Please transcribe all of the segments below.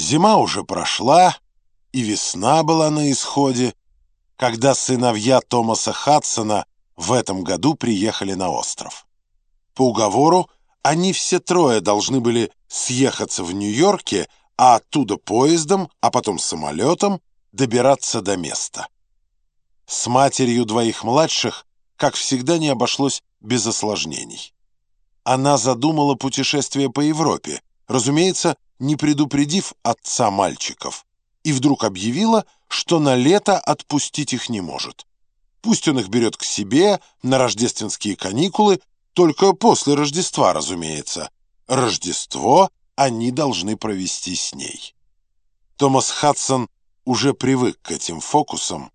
Зима уже прошла, и весна была на исходе, когда сыновья Томаса Хадсона в этом году приехали на остров. По уговору они все трое должны были съехаться в Нью-Йорке, а оттуда поездом, а потом самолетом добираться до места. С матерью двоих младших, как всегда, не обошлось без осложнений. Она задумала путешествие по Европе, разумеется, не предупредив отца мальчиков, и вдруг объявила, что на лето отпустить их не может. Пусть он их берет к себе на рождественские каникулы, только после Рождества, разумеется. Рождество они должны провести с ней. Томас Хадсон уже привык к этим фокусам,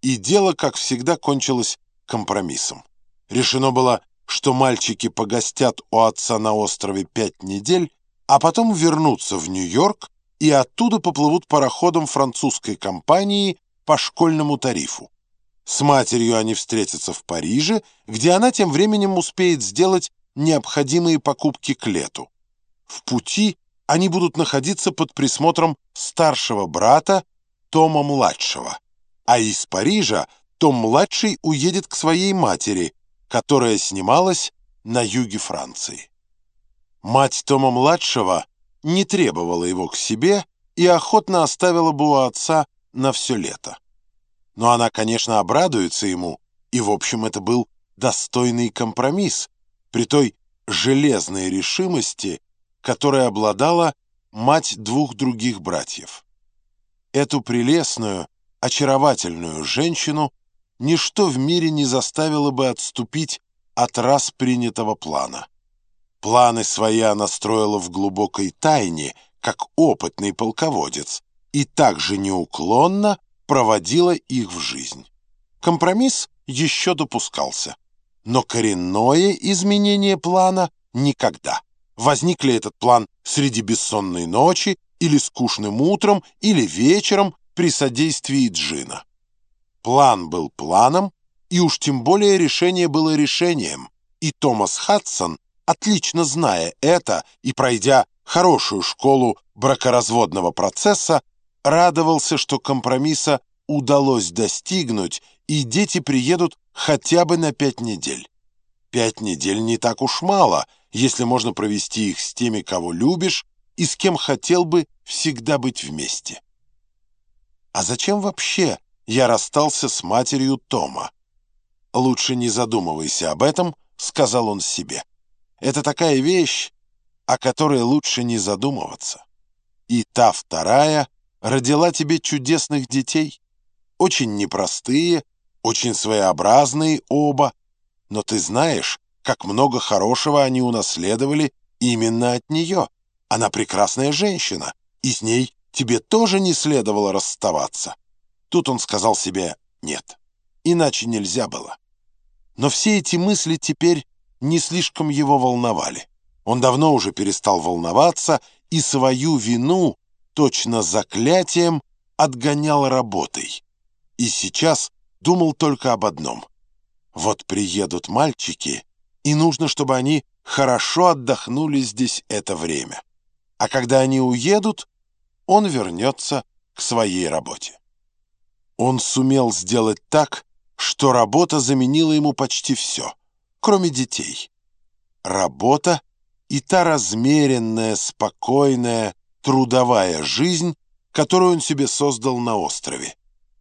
и дело, как всегда, кончилось компромиссом. Решено было, что мальчики погостят у отца на острове пять недель, а потом вернутся в Нью-Йорк и оттуда поплывут пароходом французской компании по школьному тарифу. С матерью они встретятся в Париже, где она тем временем успеет сделать необходимые покупки к лету. В пути они будут находиться под присмотром старшего брата Тома-младшего, а из Парижа Том-младший уедет к своей матери, которая снималась на юге Франции. Мать Тома-младшего не требовала его к себе и охотно оставила бы у отца на все лето. Но она, конечно, обрадуется ему, и, в общем, это был достойный компромисс при той железной решимости, которой обладала мать двух других братьев. Эту прелестную, очаровательную женщину ничто в мире не заставило бы отступить от раз принятого плана. Планы свои она строила в глубокой тайне, как опытный полководец, и также неуклонно проводила их в жизнь. Компромисс еще допускался, но коренное изменение плана никогда. Возник ли этот план среди бессонной ночи, или скучным утром, или вечером при содействии Джина? План был планом, и уж тем более решение было решением, и Томас Хадсон отлично зная это и пройдя хорошую школу бракоразводного процесса, радовался, что компромисса удалось достигнуть, и дети приедут хотя бы на пять недель. Пять недель не так уж мало, если можно провести их с теми, кого любишь, и с кем хотел бы всегда быть вместе. А зачем вообще я расстался с матерью Тома? Лучше не задумывайся об этом, сказал он себе. Это такая вещь, о которой лучше не задумываться. И та вторая родила тебе чудесных детей, очень непростые, очень своеобразные оба, но ты знаешь, как много хорошего они унаследовали именно от нее. Она прекрасная женщина, и с ней тебе тоже не следовало расставаться. Тут он сказал себе «нет», иначе нельзя было. Но все эти мысли теперь не слишком его волновали. Он давно уже перестал волноваться и свою вину, точно заклятием, отгонял работой. И сейчас думал только об одном. Вот приедут мальчики, и нужно, чтобы они хорошо отдохнули здесь это время. А когда они уедут, он вернется к своей работе. Он сумел сделать так, что работа заменила ему почти все кроме детей. Работа и та размеренная, спокойная, трудовая жизнь, которую он себе создал на острове.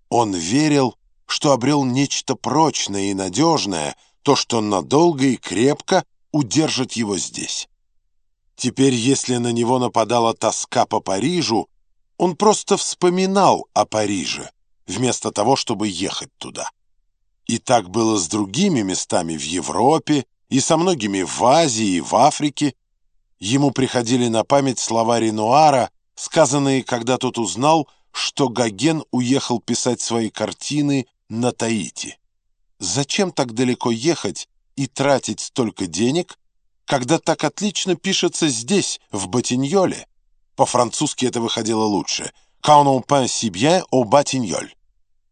Он верил, что обрел нечто прочное и надежное, то, что надолго и крепко удержит его здесь. Теперь, если на него нападала тоска по Парижу, он просто вспоминал о Париже, вместо того, чтобы ехать туда. И так было с другими местами в Европе, и со многими в Азии и в Африке. Ему приходили на память слова Ренуара, сказанные, когда тот узнал, что Гоген уехал писать свои картины на Таити. Зачем так далеко ехать и тратить столько денег, когда так отлично пишется здесь, в Батиньоле? По-французски это выходило лучше. «Quand on peint si bien au Batignolles».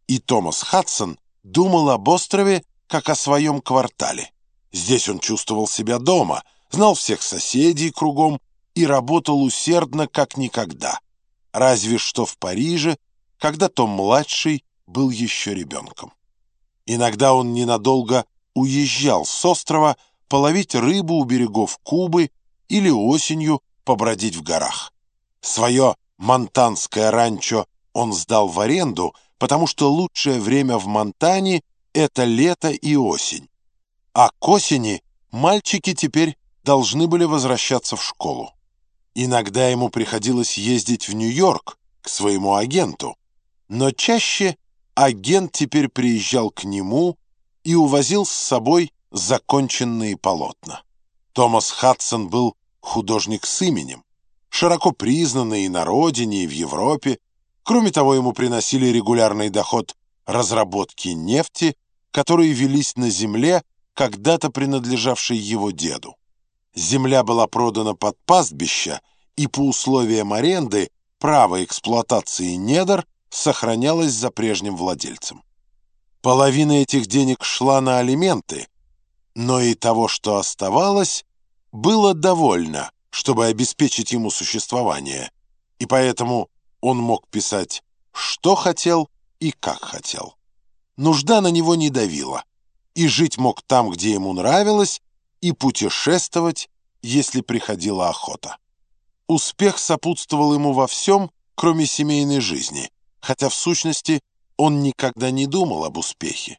И Томас Хадсон думал об острове, как о своем квартале. Здесь он чувствовал себя дома, знал всех соседей кругом и работал усердно, как никогда. разве что в Париже, когда Том-младший был еще ребенком. Иногда он ненадолго уезжал с острова половить рыбу у берегов Кубы или осенью побродить в горах. Свое монтанское ранчо он сдал в аренду, потому что лучшее время в Монтане — это лето и осень. А к осени мальчики теперь должны были возвращаться в школу. Иногда ему приходилось ездить в Нью-Йорк к своему агенту, но чаще агент теперь приезжал к нему и увозил с собой законченные полотна. Томас Хадсон был художник с именем, широко признанный и на родине, и в Европе. Кроме того, ему приносили регулярный доход разработки нефти, которые велись на земле, когда-то принадлежавшей его деду. Земля была продана под пастбище, и по условиям аренды право эксплуатации недр сохранялось за прежним владельцем. Половина этих денег шла на алименты, но и того, что оставалось, было довольно, чтобы обеспечить ему существование, и поэтому он мог писать, что хотел и как хотел. Нужда на него не давила, и жить мог там, где ему нравилось, и путешествовать, если приходила охота. Успех сопутствовал ему во всем, кроме семейной жизни, хотя в сущности он никогда не думал об успехе.